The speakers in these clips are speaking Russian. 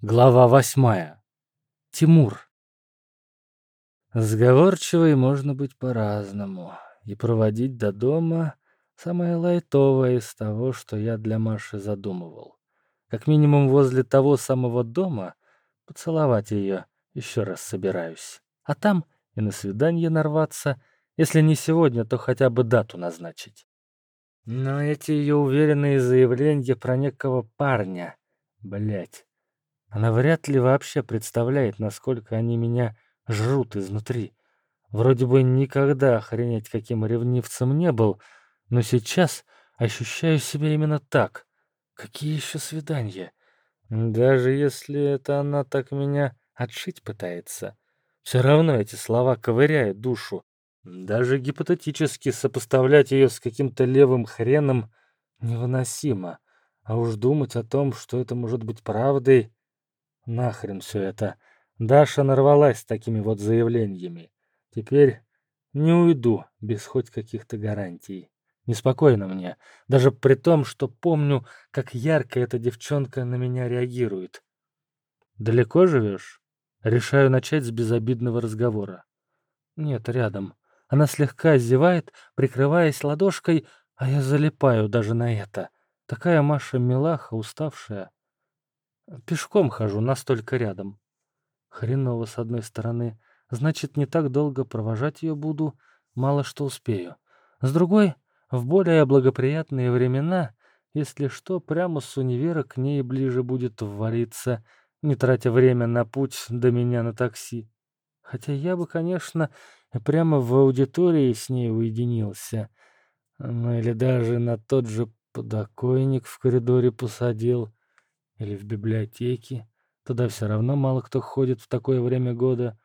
Глава восьмая. Тимур. Сговорчивой можно быть по-разному. И проводить до дома самое лайтовое из того, что я для Маши задумывал. Как минимум возле того самого дома поцеловать ее еще раз собираюсь. А там и на свидание нарваться, если не сегодня, то хотя бы дату назначить. Но эти ее уверенные заявления про некого парня, блять, она вряд ли вообще представляет, насколько они меня жрут изнутри. Вроде бы никогда охренеть каким ревнивцем не был, но сейчас ощущаю себя именно так. Какие еще свидания? Даже если это она так меня отшить пытается. Все равно эти слова ковыряют душу. Даже гипотетически сопоставлять ее с каким-то левым хреном невыносимо. А уж думать о том, что это может быть правдой, Нахрен все это. Даша нарвалась с такими вот заявлениями. Теперь не уйду без хоть каких-то гарантий. Неспокойно мне, даже при том, что помню, как ярко эта девчонка на меня реагирует. «Далеко живешь?» Решаю начать с безобидного разговора. «Нет, рядом». Она слегка зевает, прикрываясь ладошкой, а я залипаю даже на это. Такая Маша милаха, уставшая. Пешком хожу, настолько рядом. Хреново, с одной стороны. Значит, не так долго провожать ее буду, мало что успею. С другой, в более благоприятные времена, если что, прямо с универа к ней ближе будет ввалиться, не тратя время на путь до меня на такси. Хотя я бы, конечно, прямо в аудитории с ней уединился. Ну или даже на тот же подоконник в коридоре посадил. Или в библиотеке. Туда все равно мало кто ходит в такое время года.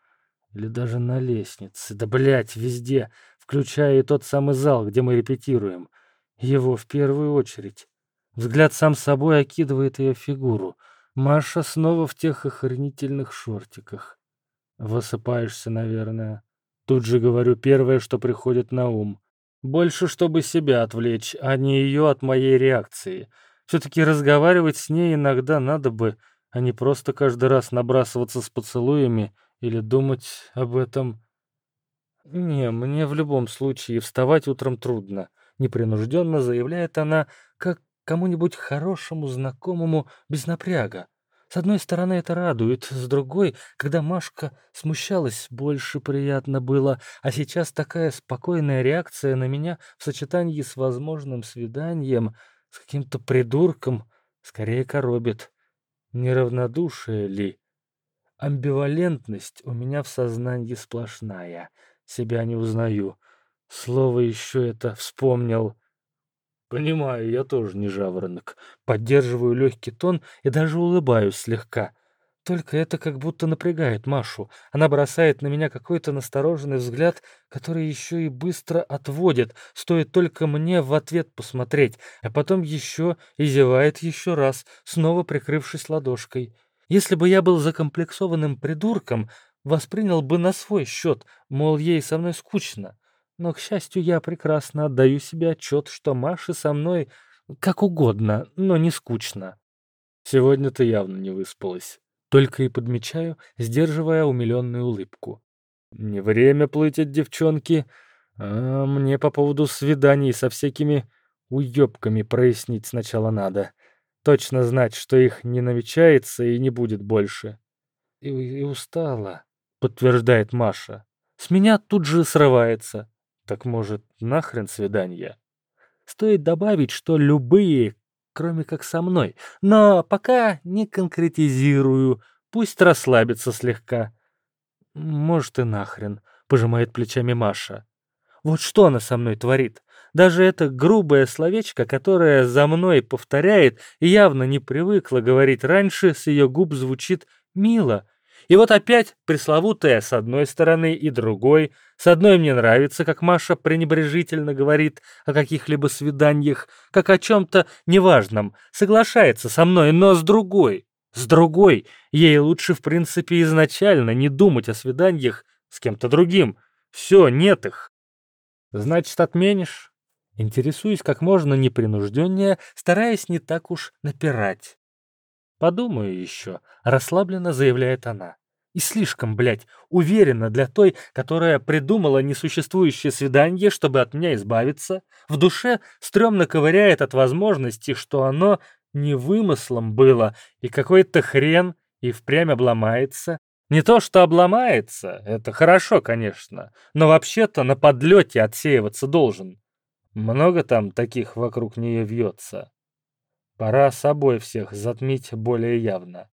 Или даже на лестнице. Да, блядь, везде. Включая и тот самый зал, где мы репетируем. Его в первую очередь. Взгляд сам собой окидывает ее фигуру. Маша снова в тех охренительных шортиках. Высыпаешься, наверное. Тут же говорю первое, что приходит на ум. Больше, чтобы себя отвлечь, а не ее от моей реакции. Все-таки разговаривать с ней иногда надо бы, а не просто каждый раз набрасываться с поцелуями или думать об этом. Не, мне в любом случае вставать утром трудно. Непринужденно заявляет она, как кому-нибудь хорошему, знакомому, без напряга. С одной стороны, это радует, с другой, когда Машка смущалась, больше приятно было, а сейчас такая спокойная реакция на меня в сочетании с возможным свиданием — с каким-то придурком скорее коробит. Неравнодушие ли? Амбивалентность у меня в сознании сплошная. Себя не узнаю. Слово еще это вспомнил. Понимаю, я тоже не жаворонок. Поддерживаю легкий тон и даже улыбаюсь слегка. Только это как будто напрягает Машу. Она бросает на меня какой-то настороженный взгляд, который еще и быстро отводит, стоит только мне в ответ посмотреть, а потом еще и зевает еще раз, снова прикрывшись ладошкой. Если бы я был закомплексованным придурком, воспринял бы на свой счет, мол, ей со мной скучно. Но, к счастью, я прекрасно отдаю себе отчет, что Маше со мной как угодно, но не скучно. Сегодня ты явно не выспалась. Только и подмечаю, сдерживая умиленную улыбку. Не время плыть от девчонки, а мне по поводу свиданий со всякими уёбками прояснить сначала надо. Точно знать, что их не намечается и не будет больше. И, и устала, подтверждает Маша. С меня тут же срывается. Так может, нахрен свидания? Стоит добавить, что любые, кроме как со мной. Но пока не конкретизирую. Пусть расслабится слегка. Может и нахрен, пожимает плечами Маша. Вот что она со мной творит? Даже это грубое словечко, которое за мной повторяет и явно не привыкла говорить раньше, с ее губ звучит «мило». И вот опять пресловутая с одной стороны и другой. С одной мне нравится, как Маша пренебрежительно говорит о каких-либо свиданиях, как о чем-то неважном, соглашается со мной, но с другой. С другой, ей лучше в принципе изначально не думать о свиданиях с кем-то другим. Все, нет их. Значит, отменишь? Интересуюсь как можно непринужденнее, стараясь не так уж напирать. Подумаю еще, расслабленно заявляет она. И слишком, блядь, уверенно для той, которая придумала несуществующее свидание, чтобы от меня избавиться. В душе стрёмно ковыряет от возможности, что оно не вымыслом было, и какой-то хрен и впрямь обломается. Не то, что обломается, это хорошо, конечно, но вообще-то на подлете отсеиваться должен. Много там таких вокруг нее вьется. Пора собой всех затмить более явно.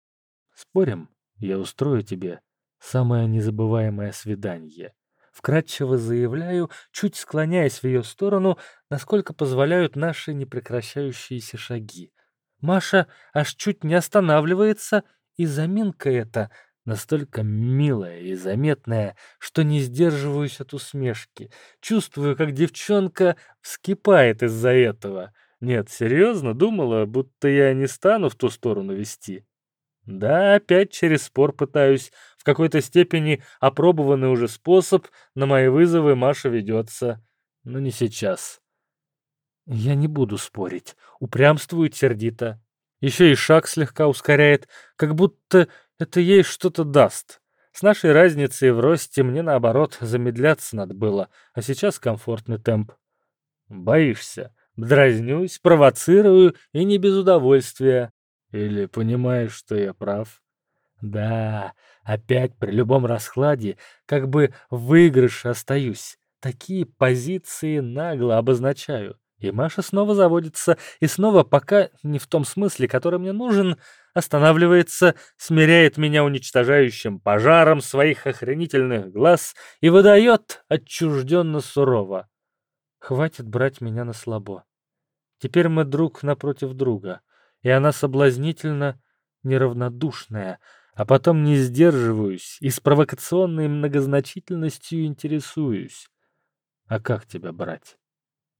Спорим, я устрою тебе самое незабываемое свидание. Вкратчиво заявляю, чуть склоняясь в ее сторону, насколько позволяют наши непрекращающиеся шаги. Маша аж чуть не останавливается, и заминка эта настолько милая и заметная, что не сдерживаюсь от усмешки. Чувствую, как девчонка вскипает из-за этого. Нет, серьезно, думала, будто я не стану в ту сторону вести. Да, опять через спор пытаюсь. В какой-то степени опробованный уже способ на мои вызовы Маша ведется. Но не сейчас. Я не буду спорить. Упрямствует сердито. Еще и шаг слегка ускоряет, как будто это ей что-то даст. С нашей разницей в росте мне, наоборот, замедляться надо было, а сейчас комфортный темп. Боишься? Дразнюсь, провоцирую и не без удовольствия. Или понимаешь, что я прав? Да, опять при любом раскладе как бы в выигрыше остаюсь. Такие позиции нагло обозначаю. И Маша снова заводится, и снова, пока не в том смысле, который мне нужен, останавливается, смиряет меня уничтожающим пожаром своих охренительных глаз и выдает отчужденно сурово. Хватит брать меня на слабо. Теперь мы друг напротив друга, и она соблазнительно неравнодушная, а потом не сдерживаюсь и с провокационной многозначительностью интересуюсь. А как тебя брать?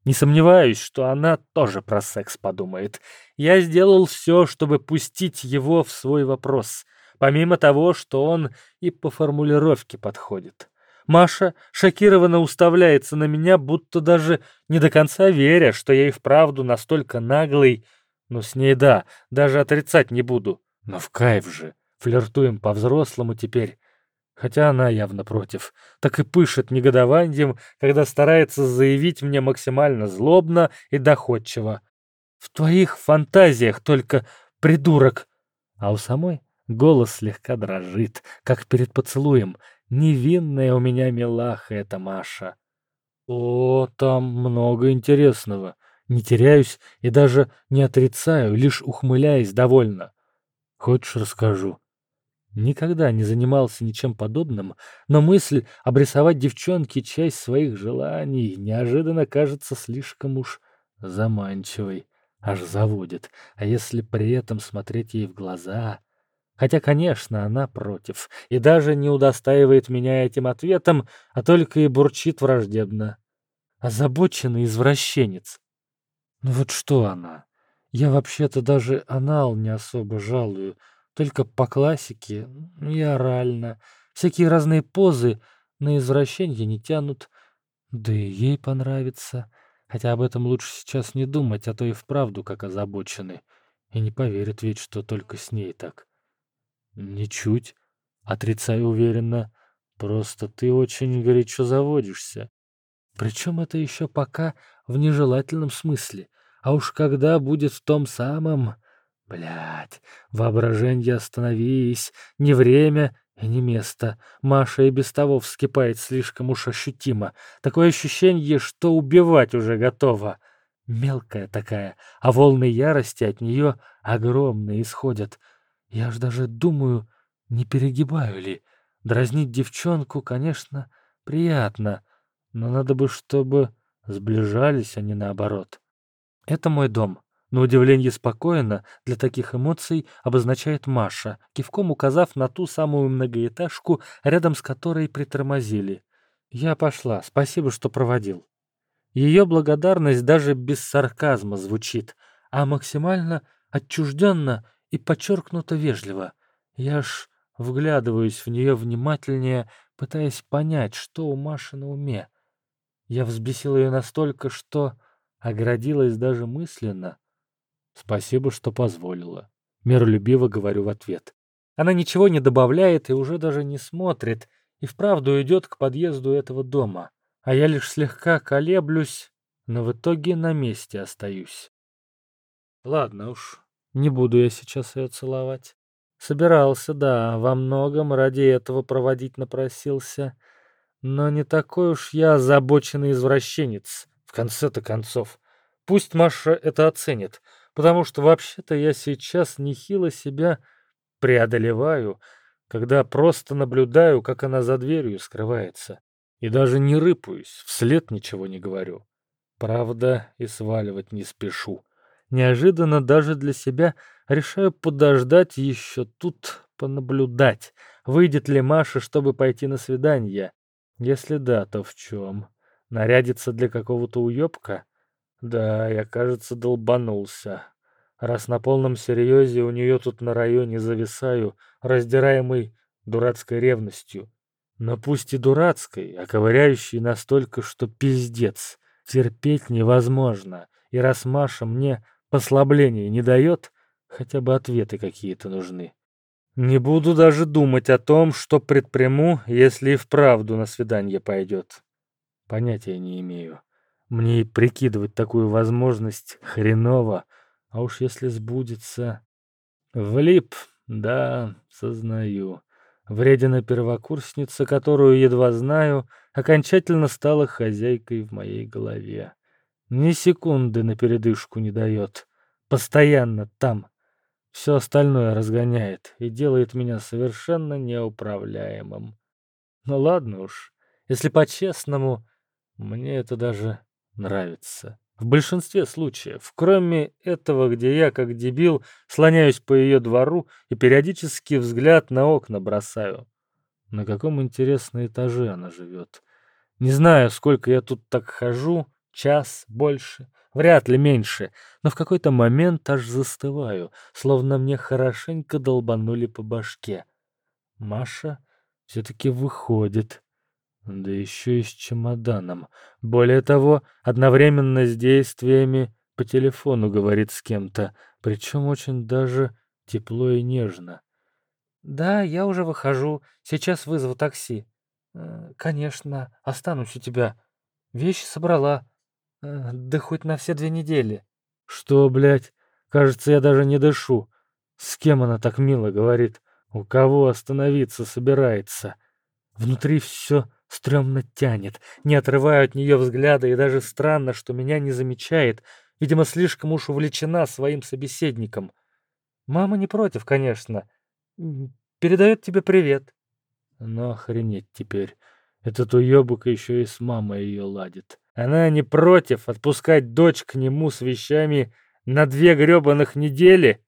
Не сомневаюсь, что она тоже про секс подумает. Я сделал все, чтобы пустить его в свой вопрос, помимо того, что он и по формулировке подходит. Маша шокированно уставляется на меня, будто даже не до конца веря, что я и вправду настолько наглый. Но с ней да, даже отрицать не буду. Но в кайф же. Флиртуем по-взрослому теперь хотя она явно против, так и пышет негодованием, когда старается заявить мне максимально злобно и доходчиво. «В твоих фантазиях только придурок!» А у самой голос слегка дрожит, как перед поцелуем. Невинная у меня милаха эта Маша. О, там много интересного. Не теряюсь и даже не отрицаю, лишь ухмыляясь довольно. Хочешь, расскажу? Никогда не занимался ничем подобным, но мысль обрисовать девчонке часть своих желаний неожиданно кажется слишком уж заманчивой, аж заводит. А если при этом смотреть ей в глаза... Хотя, конечно, она против, и даже не удостаивает меня этим ответом, а только и бурчит враждебно. Озабоченный извращенец. Ну вот что она? Я вообще-то даже анал не особо жалую, только по классике и орально. Всякие разные позы на извращение не тянут. Да и ей понравится. Хотя об этом лучше сейчас не думать, а то и вправду как озабочены. И не поверит ведь, что только с ней так. Ничуть. Отрицаю уверенно. Просто ты очень горячо заводишься. Причем это еще пока в нежелательном смысле. А уж когда будет в том самом... Блядь, воображенье остановись, не время и не место. Маша и без того вскипает слишком уж ощутимо. Такое ощущение, что убивать уже готова. Мелкая такая, а волны ярости от нее огромные исходят. Я ж даже думаю, не перегибаю ли. Дразнить девчонку, конечно, приятно, но надо бы, чтобы сближались, а не наоборот. Это мой дом. На удивление спокойно для таких эмоций обозначает Маша, кивком указав на ту самую многоэтажку, рядом с которой притормозили. «Я пошла, спасибо, что проводил». Ее благодарность даже без сарказма звучит, а максимально отчужденно и подчеркнуто вежливо. Я ж вглядываюсь в нее внимательнее, пытаясь понять, что у Маши на уме. Я взбесил ее настолько, что оградилась даже мысленно. Спасибо, что позволила. Миролюбиво говорю в ответ. Она ничего не добавляет и уже даже не смотрит, и вправду идет к подъезду этого дома. А я лишь слегка колеблюсь, но в итоге на месте остаюсь. Ладно уж, не буду я сейчас ее целовать. Собирался, да, во многом ради этого проводить напросился. Но не такой уж я озабоченный извращенец, в конце-то концов. Пусть Маша это оценит, потому что вообще-то я сейчас нехило себя преодолеваю, когда просто наблюдаю, как она за дверью скрывается. И даже не рыпаюсь, вслед ничего не говорю. Правда, и сваливать не спешу. Неожиданно даже для себя решаю подождать еще тут, понаблюдать, выйдет ли Маша, чтобы пойти на свидание. Если да, то в чем? Нарядится для какого-то уебка? Да, я, кажется, долбанулся. Раз на полном серьезе у нее тут на районе зависаю, раздираемый дурацкой ревностью. Но пусть и дурацкой, а ковыряющей настолько, что пиздец. Терпеть невозможно. И раз Маша мне послабления не дает, хотя бы ответы какие-то нужны. Не буду даже думать о том, что предприму, если и вправду на свидание пойдет. Понятия не имею. Мне и прикидывать такую возможность хреново, а уж если сбудется... Влип, да, сознаю. Вредина первокурсница, которую едва знаю, окончательно стала хозяйкой в моей голове. Ни секунды на передышку не дает. Постоянно там. Все остальное разгоняет и делает меня совершенно неуправляемым. Ну ладно уж, если по-честному, мне это даже нравится. В большинстве случаев, кроме этого, где я, как дебил, слоняюсь по ее двору и периодически взгляд на окна бросаю. На каком, интересном этаже она живет. Не знаю, сколько я тут так хожу, час, больше, вряд ли меньше, но в какой-то момент аж застываю, словно мне хорошенько долбанули по башке. Маша все-таки выходит. Да еще и с чемоданом. Более того, одновременно с действиями по телефону говорит с кем-то, причем очень даже тепло и нежно. «Да, я уже выхожу. Сейчас вызову такси». «Э, «Конечно, останусь у тебя. Вещи собрала. Э, да хоть на все две недели». «Что, блядь? Кажется, я даже не дышу. С кем она так мило говорит? У кого остановиться собирается?» Внутри все Стрёмно тянет, не отрываю от нее взгляда, и даже странно, что меня не замечает. Видимо, слишком уж увлечена своим собеседником. Мама не против, конечно. Передает тебе привет. Но охренеть теперь. Этот уёбок еще и с мамой ее ладит. Она не против отпускать дочь к нему с вещами на две гребаных недели.